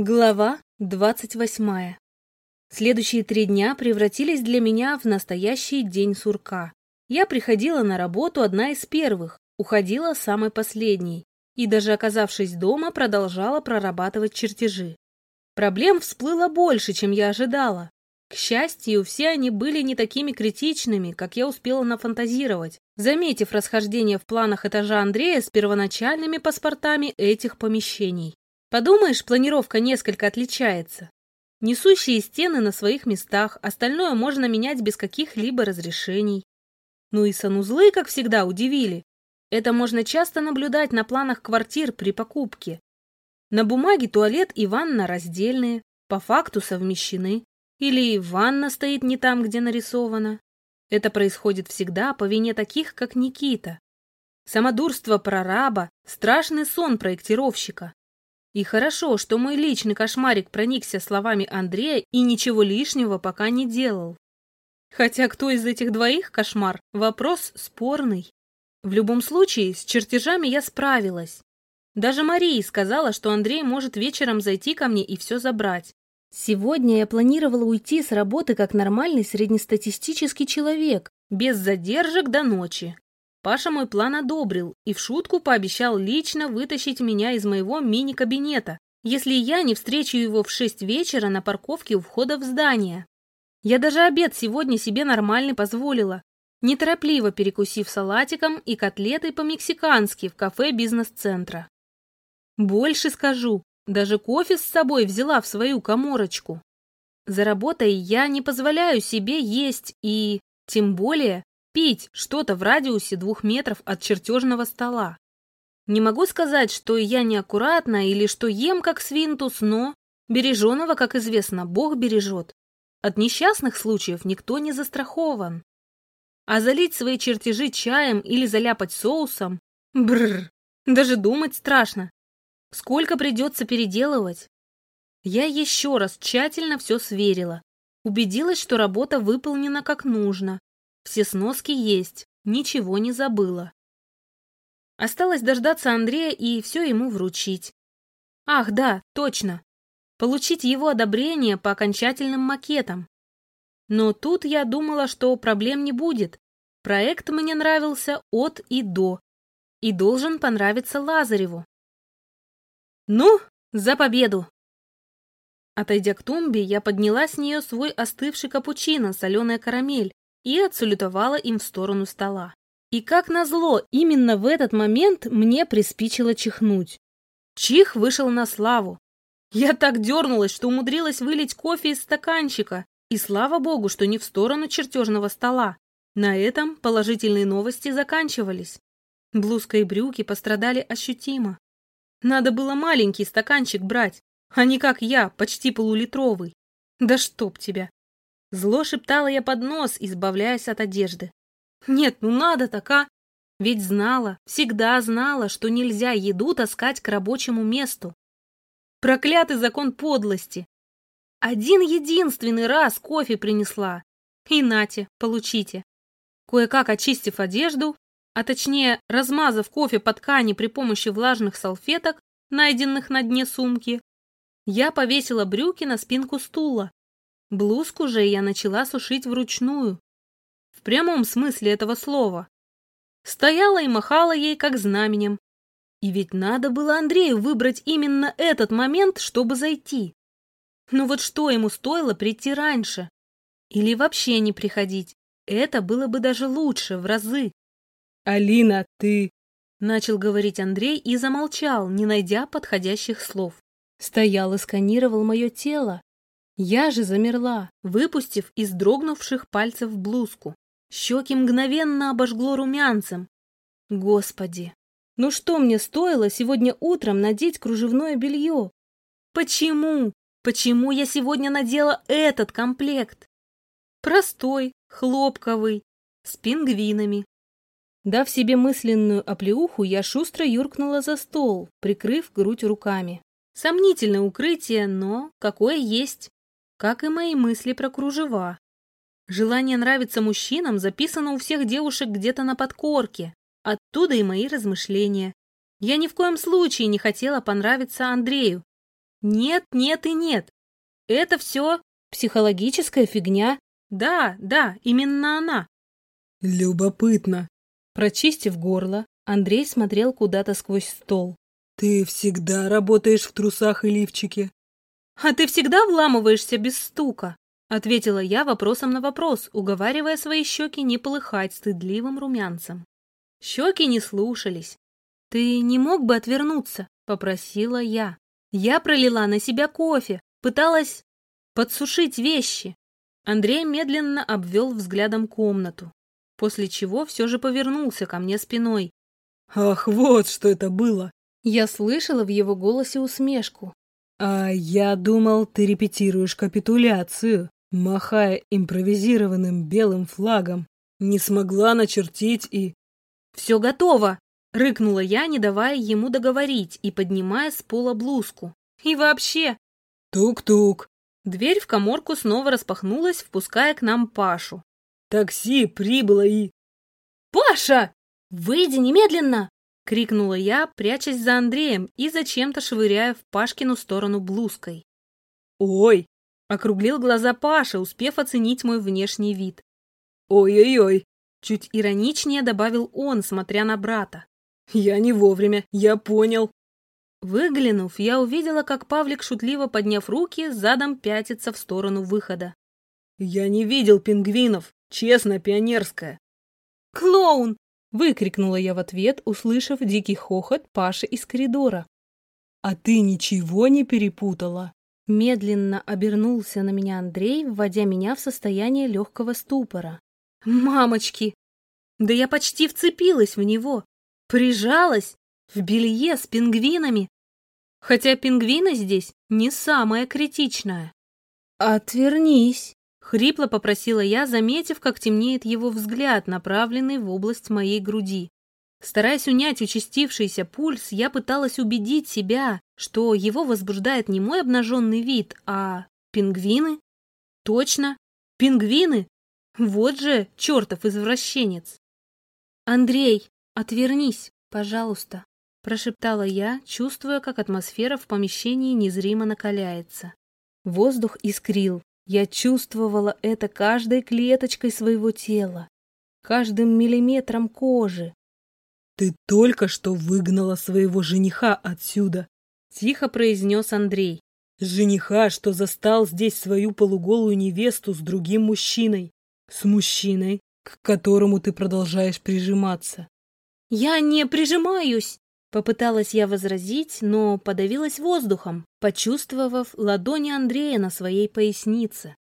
Глава двадцать восьмая. Следующие три дня превратились для меня в настоящий день сурка. Я приходила на работу одна из первых, уходила самой последней, и даже оказавшись дома, продолжала прорабатывать чертежи. Проблем всплыло больше, чем я ожидала. К счастью, все они были не такими критичными, как я успела нафантазировать, заметив расхождение в планах этажа Андрея с первоначальными паспортами этих помещений. Подумаешь, планировка несколько отличается. Несущие стены на своих местах, остальное можно менять без каких-либо разрешений. Ну и санузлы, как всегда, удивили. Это можно часто наблюдать на планах квартир при покупке. На бумаге туалет и ванна раздельные, по факту совмещены. Или ванна стоит не там, где нарисовано. Это происходит всегда по вине таких, как Никита. Самодурство прораба – страшный сон проектировщика. И хорошо, что мой личный кошмарик проникся словами Андрея и ничего лишнего пока не делал. Хотя кто из этих двоих кошмар? Вопрос спорный. В любом случае, с чертежами я справилась. Даже Мария сказала, что Андрей может вечером зайти ко мне и все забрать. Сегодня я планировала уйти с работы как нормальный среднестатистический человек, без задержек до ночи. Паша мой план одобрил и в шутку пообещал лично вытащить меня из моего мини-кабинета, если я не встречу его в шесть вечера на парковке у входа в здание. Я даже обед сегодня себе нормальный позволила, неторопливо перекусив салатиком и котлетой по-мексикански в кафе бизнес-центра. Больше скажу, даже кофе с собой взяла в свою коморочку. За работой я не позволяю себе есть и, тем более, пить что-то в радиусе двух метров от чертежного стола. Не могу сказать, что я неаккуратна или что ем как свинтус, но береженого, как известно, Бог бережет. От несчастных случаев никто не застрахован. А залить свои чертежи чаем или заляпать соусом – бррр, даже думать страшно. Сколько придется переделывать? Я еще раз тщательно все сверила. Убедилась, что работа выполнена как нужно, все сноски есть, ничего не забыла. Осталось дождаться Андрея и все ему вручить. Ах, да, точно. Получить его одобрение по окончательным макетам. Но тут я думала, что проблем не будет. Проект мне нравился от и до. И должен понравиться Лазареву. Ну, за победу! Отойдя к тумбе, я подняла с нее свой остывший капучино, соленая карамель, и отсалютовала им в сторону стола. И как назло, именно в этот момент мне приспичило чихнуть. Чих вышел на славу. Я так дернулась, что умудрилась вылить кофе из стаканчика, и слава богу, что не в сторону чертежного стола. На этом положительные новости заканчивались. Блузка и брюки пострадали ощутимо. Надо было маленький стаканчик брать, а не как я, почти полулитровый. Да чтоб тебя! Зло шептала я под нос, избавляясь от одежды. Нет, ну надо так, а? Ведь знала, всегда знала, что нельзя еду таскать к рабочему месту. Проклятый закон подлости. Один единственный раз кофе принесла. И нате, получите. Кое-как очистив одежду, а точнее размазав кофе по ткани при помощи влажных салфеток, найденных на дне сумки, я повесила брюки на спинку стула Блузку же я начала сушить вручную. В прямом смысле этого слова. Стояла и махала ей как знаменем. И ведь надо было Андрею выбрать именно этот момент, чтобы зайти. Ну вот что ему стоило прийти раньше? Или вообще не приходить? Это было бы даже лучше, в разы. «Алина, ты...» Начал говорить Андрей и замолчал, не найдя подходящих слов. Стоял и сканировал мое тело, я же замерла, выпустив из дрогнувших пальцев блузку. Щеки мгновенно обожгло румянцем. Господи, ну что мне стоило сегодня утром надеть кружевное белье? Почему? Почему я сегодня надела этот комплект? Простой, хлопковый, с пингвинами. Дав себе мысленную оплеуху, я шустро юркнула за стол, прикрыв грудь руками. Сомнительное укрытие, но какое есть как и мои мысли про кружева. Желание нравиться мужчинам записано у всех девушек где-то на подкорке. Оттуда и мои размышления. Я ни в коем случае не хотела понравиться Андрею. Нет, нет и нет. Это все психологическая фигня. Да, да, именно она. Любопытно. Прочистив горло, Андрей смотрел куда-то сквозь стол. Ты всегда работаешь в трусах и лифчике? А ты всегда вламываешься без стука? Ответила я вопросом на вопрос, уговаривая свои щеки не полыхать стыдливым румянцем. Щеки не слушались. «Ты не мог бы отвернуться?» — попросила я. Я пролила на себя кофе, пыталась подсушить вещи. Андрей медленно обвел взглядом комнату, после чего все же повернулся ко мне спиной. «Ах, вот что это было!» Я слышала в его голосе усмешку. «А я думал, ты репетируешь капитуляцию, махая импровизированным белым флагом. Не смогла начертить и...» «Все готово!» Рыкнула я, не давая ему договорить и поднимая с пола блузку. И вообще... Тук-тук. Дверь в коморку снова распахнулась, впуская к нам Пашу. Такси прибыло и... «Паша! Выйди немедленно!» — крикнула я, прячась за Андреем и зачем-то швыряя в Пашкину сторону блузкой. «Ой!» — округлил глаза Паша, успев оценить мой внешний вид. «Ой-ой-ой!» — чуть ироничнее добавил он, смотря на брата. Я не вовремя, я понял. Выглянув, я увидела, как Павлик, шутливо подняв руки, задом пятится в сторону выхода. Я не видел пингвинов, честно, пионерская. «Клоун!» — выкрикнула я в ответ, услышав дикий хохот Паши из коридора. «А ты ничего не перепутала?» Медленно обернулся на меня Андрей, вводя меня в состояние легкого ступора. «Мамочки! Да я почти вцепилась в него, Прижалась в белье с пингвинами. Хотя пингвины здесь не самое критичное. «Отвернись!» — хрипло попросила я, заметив, как темнеет его взгляд, направленный в область моей груди. Стараясь унять участившийся пульс, я пыталась убедить себя, что его возбуждает не мой обнаженный вид, а пингвины. Точно, пингвины! Вот же чертов извращенец! «Андрей!» «Отвернись, пожалуйста», — прошептала я, чувствуя, как атмосфера в помещении незримо накаляется. Воздух искрил. Я чувствовала это каждой клеточкой своего тела, каждым миллиметром кожи. «Ты только что выгнала своего жениха отсюда», — тихо произнес Андрей. «Жениха, что застал здесь свою полуголую невесту с другим мужчиной, с мужчиной, к которому ты продолжаешь прижиматься. «Я не прижимаюсь!» Попыталась я возразить, но подавилась воздухом, почувствовав ладони Андрея на своей пояснице.